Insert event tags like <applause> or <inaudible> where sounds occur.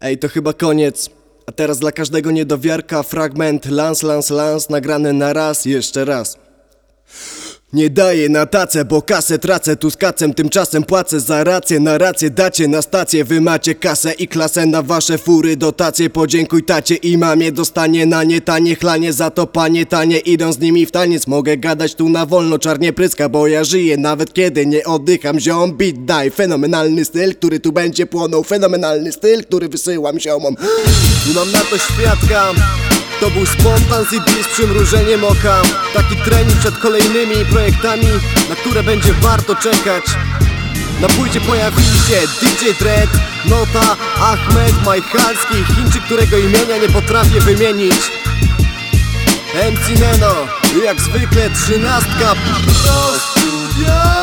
Ej, to chyba koniec. A teraz dla każdego niedowiarka fragment Lans, Lans, Lans nagrany na raz, jeszcze raz. Nie daję na tacę, bo kasę tracę tu z kacem Tymczasem płacę za rację, na rację dacie na stację Wy macie kasę i klasę na wasze fury Dotacje. Podziękuj tacie i mamie Dostanie na nie tanie chlanie Za to panie tanie idą z nimi w taniec. Mogę gadać tu na wolno, czarnie pryska Bo ja żyję nawet kiedy nie oddycham. Ziom beat daj, fenomenalny styl Który tu będzie płonął Fenomenalny styl, który wysyłam ziomom I <gasps> mam na to świadka to był spontan z Iblis z przymrużeniem oka. Taki trening przed kolejnymi projektami Na które będzie warto czekać. Na płycie pojawili się DJ Dread, Nota, Ahmed, Majchalski Chińczyk, którego imienia nie potrafię wymienić. MC Neno, jak zwykle trzynastka. Studio